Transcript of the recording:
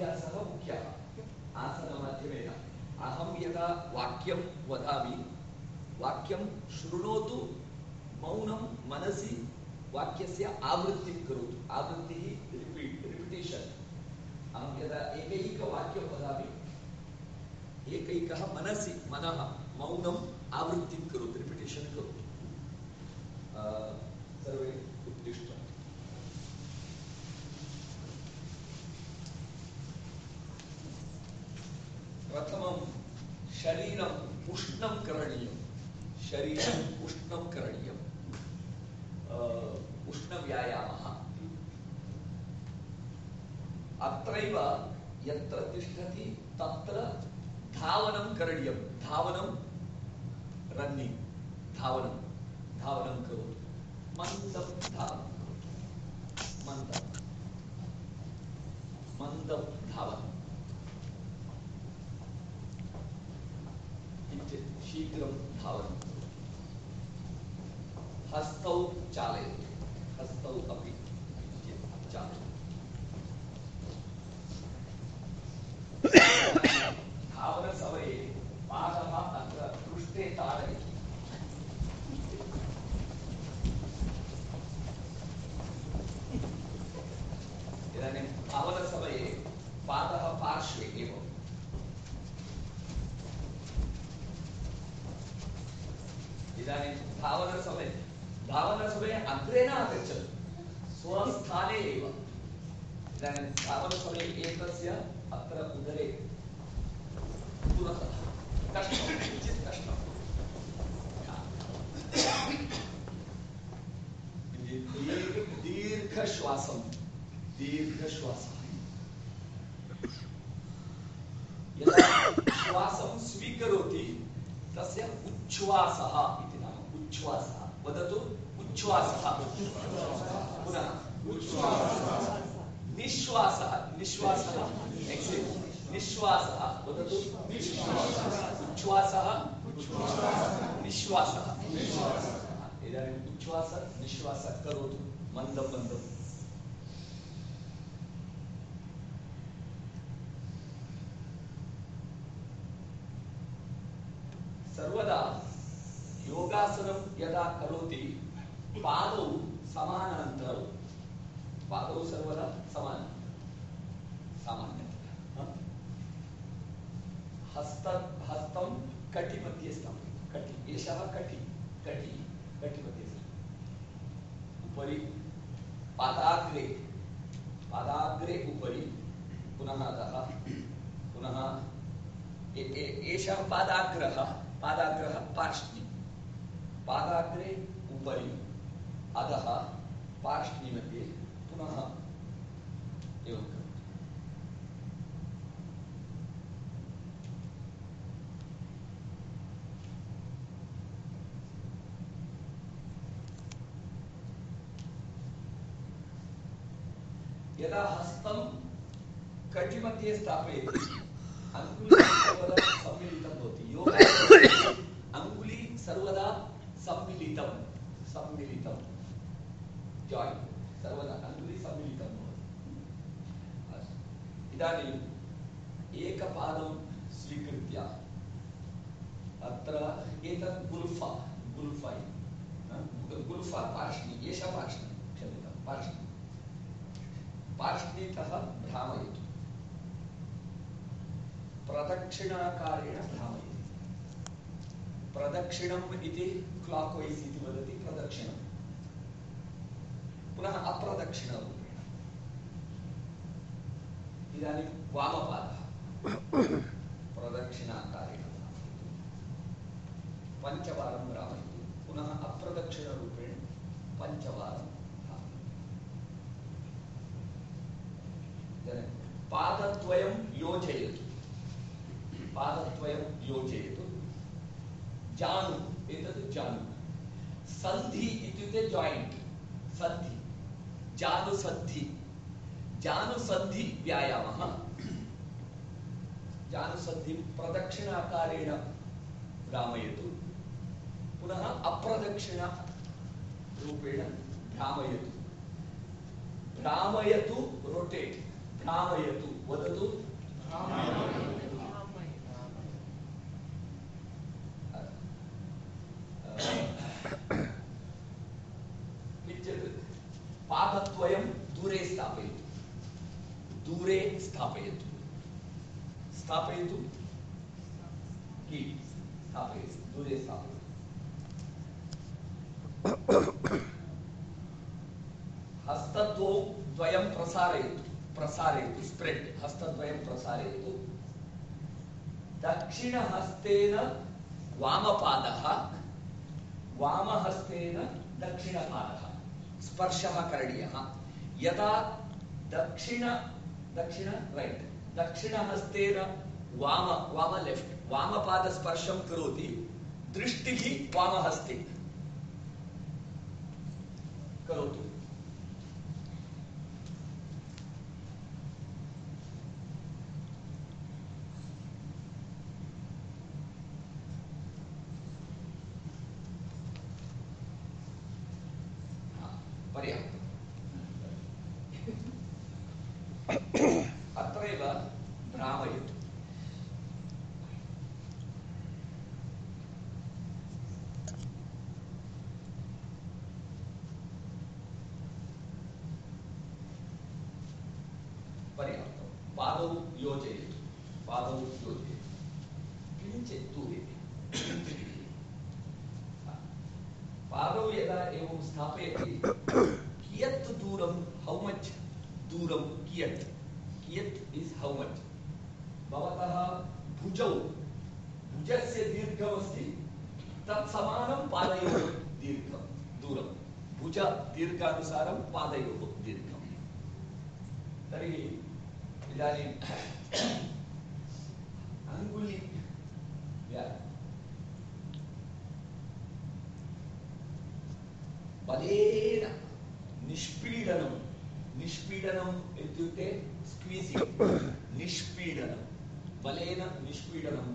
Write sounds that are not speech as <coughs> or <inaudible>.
आसनाभ्यासः मुख्यः। आसनमाध्यमेन। अहं यदा वाक्यं वदामि, वाक्यं शृणोतु, मौनं मनसि, वाक्यस्य आवृत्तिं करोतु। आवृत्तिः रिपीट् रिपिटेशन् अहं यदा एकैकवाक्यं वदामि, एकैकः मनसि, मनः मौनम् आवृत्तिं करोतु रिपिटेशन् करोतु। शरीरम् उष्णं करणीयं। शरीरम् उष्णं करणीयम् अ, उष्णव्यायामः। अत्रैव यत्र तिष्ठति तत्र धावनं करणीयं। धावनं रन्निङ्ग्। धावनं। धावनं करोतु। मन्दं धावनं करोतु। मन्दं। मन्दं धावनं किञ्चित् शीघ्रं धावनं करोतु हस्तौ चालयतु। हस्तौ अपि किञ्चित् चालयतु धावनसमये पादः अत्र पृष्ठे ताडयतु इदानीं धावनसमये पादः पार्श्वे एव इदानीं धावनसमये धावनसमये अग्रे न आगच्छतु। स्वस्थाने एव। इदानीं धावनसमये एतस्य अत्र उदरे पुरतः कष्टं किञ्चित् कष्टं। दीर्घ दीर्घश्वासं। दीर्घश्वासः। यदा श्वासं स्वीकरोति तस्य उच्छ्वासः उच्छ्वासः। वदतु, उच्छ्वासः। पुनः निश्वासः निश्वासः। एक्सिट् निश्वासः। वदतु उच्छ्वासः। निश्वासः। इदानीम् उच्छ्वास, निश्वास करोतु। मन्दं मन्दम् सर्वदा योगासनं यदा करोति, पादौ समानान्तरौ। पादौ सर्वदा समान सामान्यतया। हा? हस्त, हस्तं कटिमध्ये स्थापयतु कटि। एषः कटि। कटि। कटिमध्ये स्थापयतु उपरि पादाग्रे। पादाग्रे उपरि पुनः अधः। पुनः एषः पादाग्रः पादाग्रः पार्ष्णि पादाग्रे उपरि अधः पार्ष्णिमध्ये पुनः एवं यदा हस्तं कटिमध्ये स्थापयति अङ्गुली सर्वदा सम्मिलितं भवति। योग <coughs> अङ्गुली सर्वदा सम्मिलितं सम्मिलितं जायिन् सर्वदा अङ्गुली सम्मिलितं भवति। अस्तु। इदानीम् एकपादं स्वीकृत्य अत्र एतत् गुल्फा गुल्फा? गुल्फा पार्ष्णि एषा पार्ष्णि क्षम्यतां पार्ष्णि पार्ष्णीतः भ्रामयतु। प्रदक्षिणाकारेण भ्रामयतु। प्रदक्षिणम् इति क्लाक् वैस् इति वदति प्रदक्षिणम् पुनः अप्रदक्षिणरूपेण इदानीं वामपादः प्रदक्षिणाकारेण पञ्चवारं भ्रामयतु पुनः अप्रदक्षिणरूपेण पञ्चवारं भ्रामयतु पादद्वयं योजयतु पादद्वयं योजयतु जानु एतत् जानु। सन्धि इत्युक्ते जायिण्ट् सन्धि। जानुसन्धि जानुसन्धि व्यायामः। जानुसन्धिं प्रदक्षिणाकारेण भ्रामयतु। पुनः अप्रदक्षिणरूपेण भ्रामयतु। भ्रामयतु रोटेट् भ्रामयतु, वदतु। किञ्चित् पादद्वयं दूरे स्थापयतु दूरे स्थापयतु स्थापयतु कि स्थापयतु दूरे स्थापयतु हस्तद्वौ द्वयं प्रसारयतु प्रसारयतु स्प्रेड् हस्तद्वयं प्रसारयतु दक्षिणहस्तेन वामपादः, वामहस्तेन दक्षिणपादः, स्पर्शः करणीयः। यदा दक्षिण दक्षिण रैट् दक्षिणहस्तेन वाम वाम लेफ्ट् वामपादस्पर्शं करोति दृष्टिः वामहस्ते। करोतु। पर्याप्तम् <coughs> अत्रैव भ्रामयतु पर्याप्तं पादौ योजयतु। पादौ योजयतु। किञ्चित् दूरे पादौ यदा एवं स्थापयति, कियत् दूरं हौ मच् दूरं कियत्? कियत् इस् हौ मच् भवतः भुजौ, भुजस्य दीर्घमस्ति तत् समानं पादयोः दीर्घं, दूरं। भुज दीर्घानुसारं पादयोः दीर्घं। तर्हि इदानीम् अङ्गुलि बलेन निष्पीडनं निष्पीडनम् इत्युक्ते स्क्वीसिङ्ग् निष्पीडनं बलेन निष्पीडनं